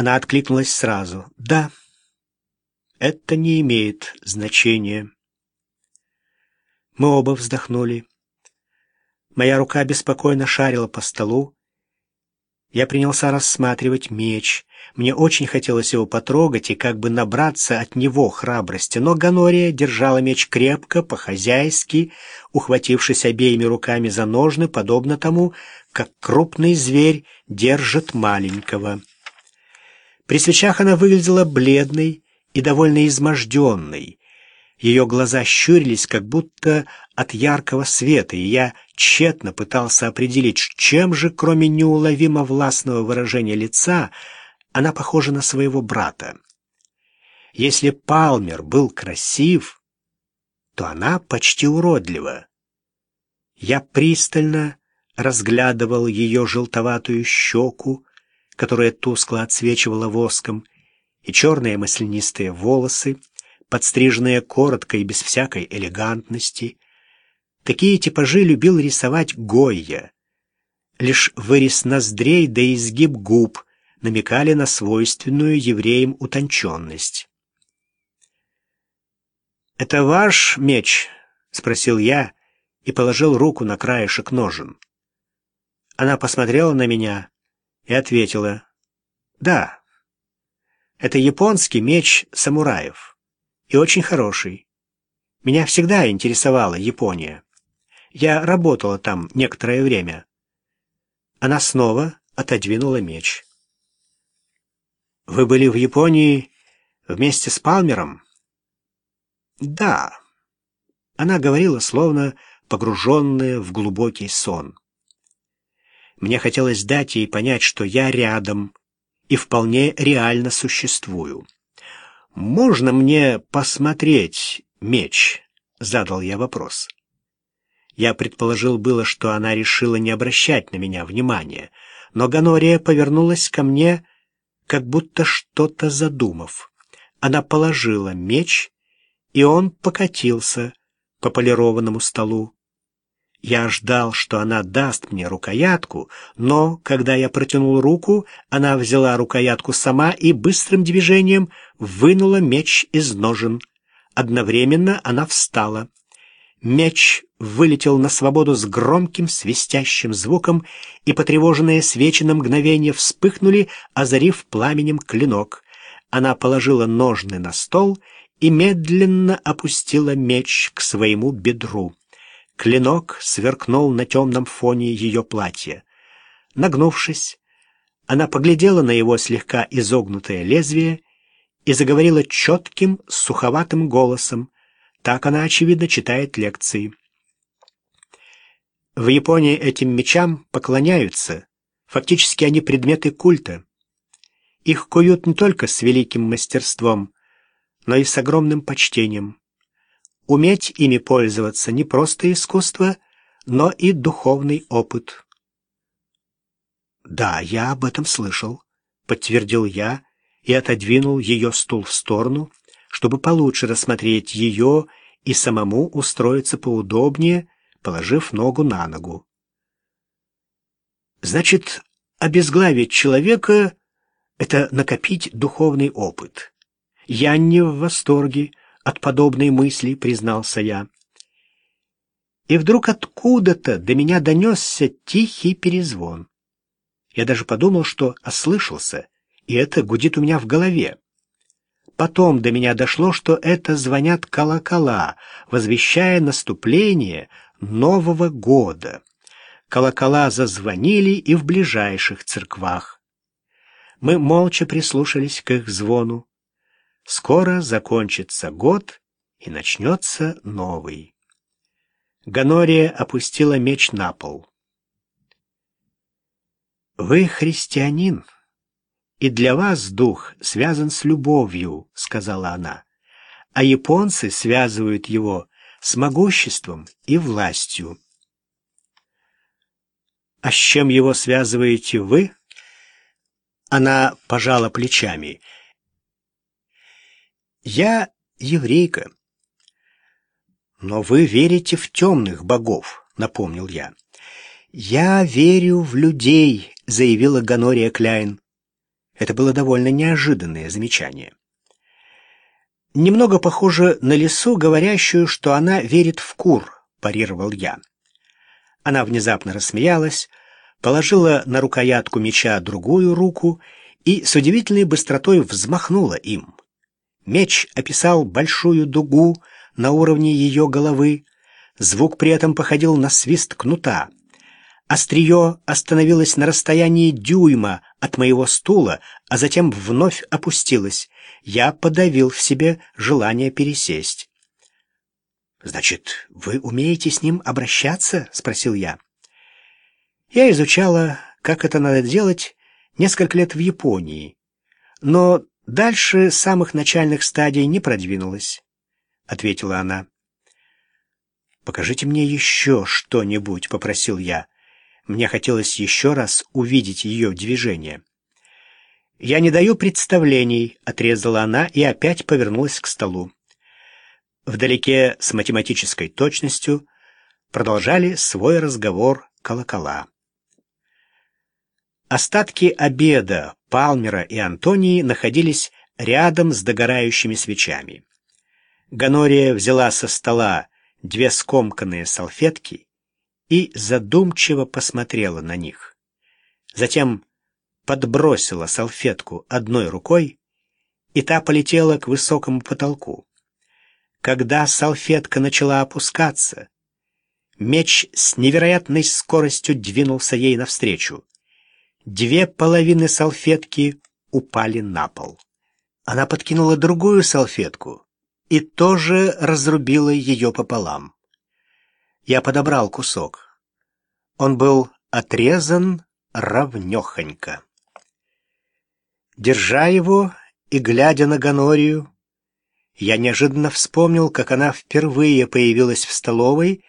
Она откликнулась сразу. «Да, это не имеет значения». Мы оба вздохнули. Моя рука беспокойно шарила по столу. Я принялся рассматривать меч. Мне очень хотелось его потрогать и как бы набраться от него храбрости, но Ганория держала меч крепко, по-хозяйски, ухватившись обеими руками за ножны, подобно тому, как крупный зверь держит маленького. При свечах она выглядела бледной и довольно изможденной. Ее глаза щурились, как будто от яркого света, и я тщетно пытался определить, чем же, кроме неуловимо властного выражения лица, она похожа на своего брата. Если Палмер был красив, то она почти уродлива. Я пристально разглядывал ее желтоватую щеку, которая тускло отсвечивала воском, и черные маслянистые волосы, подстриженные коротко и без всякой элегантности. Такие типажи любил рисовать Гойя. Лишь вырез ноздрей да изгиб губ намекали на свойственную евреям утонченность. «Это ваш меч?» — спросил я и положил руку на краешек ножен. Она посмотрела на меня и ответила, «Да, это японский меч самураев, и очень хороший. Меня всегда интересовала Япония. Я работала там некоторое время». Она снова отодвинула меч. «Вы были в Японии вместе с Палмером?» «Да». Она говорила, словно погруженная в глубокий сон. Мне хотелось дать ей понять, что я рядом и вполне реально существую. «Можно мне посмотреть меч?» — задал я вопрос. Я предположил было, что она решила не обращать на меня внимания, но Ганория повернулась ко мне, как будто что-то задумав. Она положила меч, и он покатился по полированному столу. Я ждал, что она даст мне рукоятку, но, когда я протянул руку, она взяла рукоятку сама и быстрым движением вынула меч из ножен. Одновременно она встала. Меч вылетел на свободу с громким свистящим звуком, и потревоженные свечи на мгновение вспыхнули, озарив пламенем клинок. Она положила ножны на стол и медленно опустила меч к своему бедру. Клинок сверкнул на темном фоне ее платья. Нагнувшись, она поглядела на его слегка изогнутое лезвие и заговорила четким, суховатым голосом. Так она, очевидно, читает лекции. В Японии этим мечам поклоняются. Фактически они предметы культа. Их куют не только с великим мастерством, но и с огромным почтением. Уметь ими пользоваться не просто искусство, но и духовный опыт. «Да, я об этом слышал», — подтвердил я и отодвинул ее стул в сторону, чтобы получше рассмотреть ее и самому устроиться поудобнее, положив ногу на ногу. «Значит, обезглавить человека — это накопить духовный опыт. Я не в восторге от подобной мысли, признался я. И вдруг откуда-то до меня донесся тихий перезвон. Я даже подумал, что ослышался, и это гудит у меня в голове. Потом до меня дошло, что это звонят колокола, возвещая наступление Нового года. Колокола зазвонили и в ближайших церквах. Мы молча прислушались к их звону. Скоро закончится год и начнется новый. Ганория опустила меч на пол. «Вы христианин, и для вас дух связан с любовью», — сказала она, «а японцы связывают его с могуществом и властью». «А с чем его связываете вы?» Она пожала плечами — я еврейка. Но вы верите в темных богов, напомнил я. Я верю в людей, заявила Ганория Кляйн. Это было довольно неожиданное замечание. «Немного похоже на лису, говорящую, что она верит в кур», — парировал я. Она внезапно рассмеялась, положила на рукоятку меча другую руку и с удивительной быстротой взмахнула им. Меч описал большую дугу на уровне ее головы, звук при этом походил на свист кнута. Острие остановилось на расстоянии дюйма от моего стула, а затем вновь опустилось. Я подавил в себе желание пересесть. «Значит, вы умеете с ним обращаться?» — спросил я. Я изучала, как это надо делать, несколько лет в Японии, но дальше самых начальных стадий не продвинулась, — ответила она. «Покажите мне еще что-нибудь», — попросил я. Мне хотелось еще раз увидеть ее движение. «Я не даю представлений», — отрезала она и опять повернулась к столу. Вдалеке с математической точностью продолжали свой разговор колокола. Остатки обеда Палмера и Антонии находились рядом с догорающими свечами. Ганория взяла со стола две скомканные салфетки и задумчиво посмотрела на них. Затем подбросила салфетку одной рукой, и та полетела к высокому потолку. Когда салфетка начала опускаться, меч с невероятной скоростью двинулся ей навстречу. Две половины салфетки упали на пол. Она подкинула другую салфетку и тоже разрубила ее пополам. Я подобрал кусок. Он был отрезан равнехонько. Держа его и глядя на Ганорию, я неожиданно вспомнил, как она впервые появилась в столовой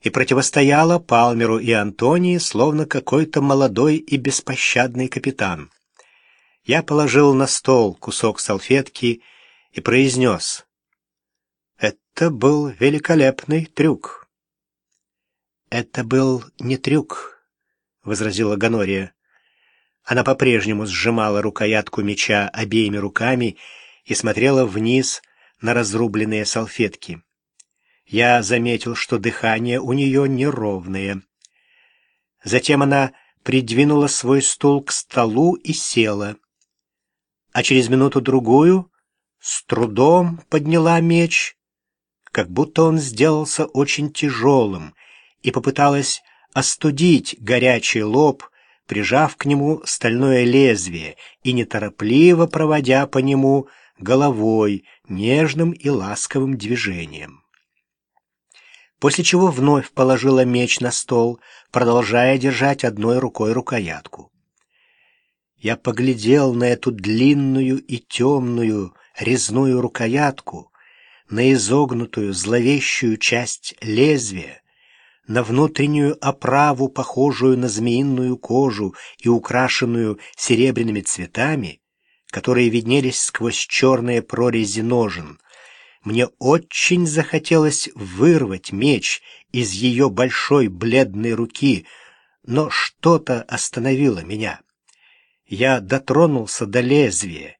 и противостояла Палмеру и Антонии, словно какой-то молодой и беспощадный капитан. Я положил на стол кусок салфетки и произнес. Это был великолепный трюк. Это был не трюк, — возразила Ганория. Она по-прежнему сжимала рукоятку меча обеими руками и смотрела вниз на разрубленные салфетки. Я заметил, что дыхание у нее неровное. Затем она придвинула свой стул к столу и села. А через минуту-другую с трудом подняла меч, как будто он сделался очень тяжелым, и попыталась остудить горячий лоб, прижав к нему стальное лезвие и неторопливо проводя по нему головой нежным и ласковым движением. После чего вновь положила меч на стол, продолжая держать одной рукой рукоятку. Я поглядел на эту длинную и темную резную рукоятку, на изогнутую зловещую часть лезвия, на внутреннюю оправу, похожую на змеиную кожу и украшенную серебряными цветами, которые виднелись сквозь черные прорези ножен. Мне очень захотелось вырвать меч из ее большой бледной руки, но что-то остановило меня. Я дотронулся до лезвия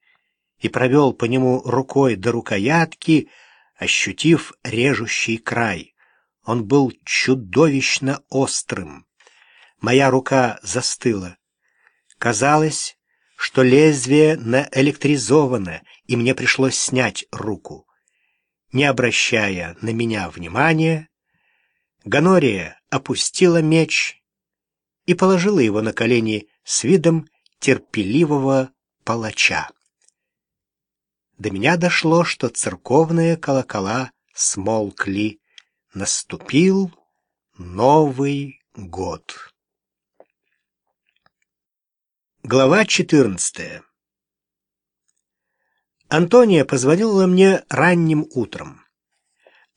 и провел по нему рукой до рукоятки, ощутив режущий край. Он был чудовищно острым. Моя рука застыла. Казалось, что лезвие наэлектризовано, и мне пришлось снять руку. Не обращая на меня внимания, Ганория опустила меч и положила его на колени с видом терпеливого палача. До меня дошло, что церковные колокола смолкли. Наступил Новый год. Глава 14 Антония позвонила мне ранним утром.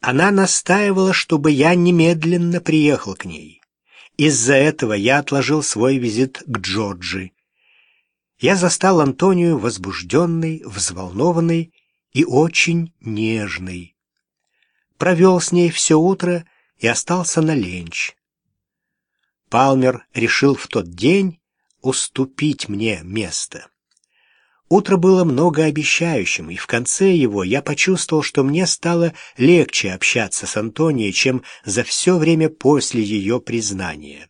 Она настаивала, чтобы я немедленно приехал к ней. Из-за этого я отложил свой визит к Джорджи. Я застал Антонию возбужденной, взволнованной и очень нежной. Провел с ней все утро и остался на ленч. Палмер решил в тот день уступить мне место. Утро было многообещающим, и в конце его я почувствовал, что мне стало легче общаться с Антонией, чем за все время после ее признания.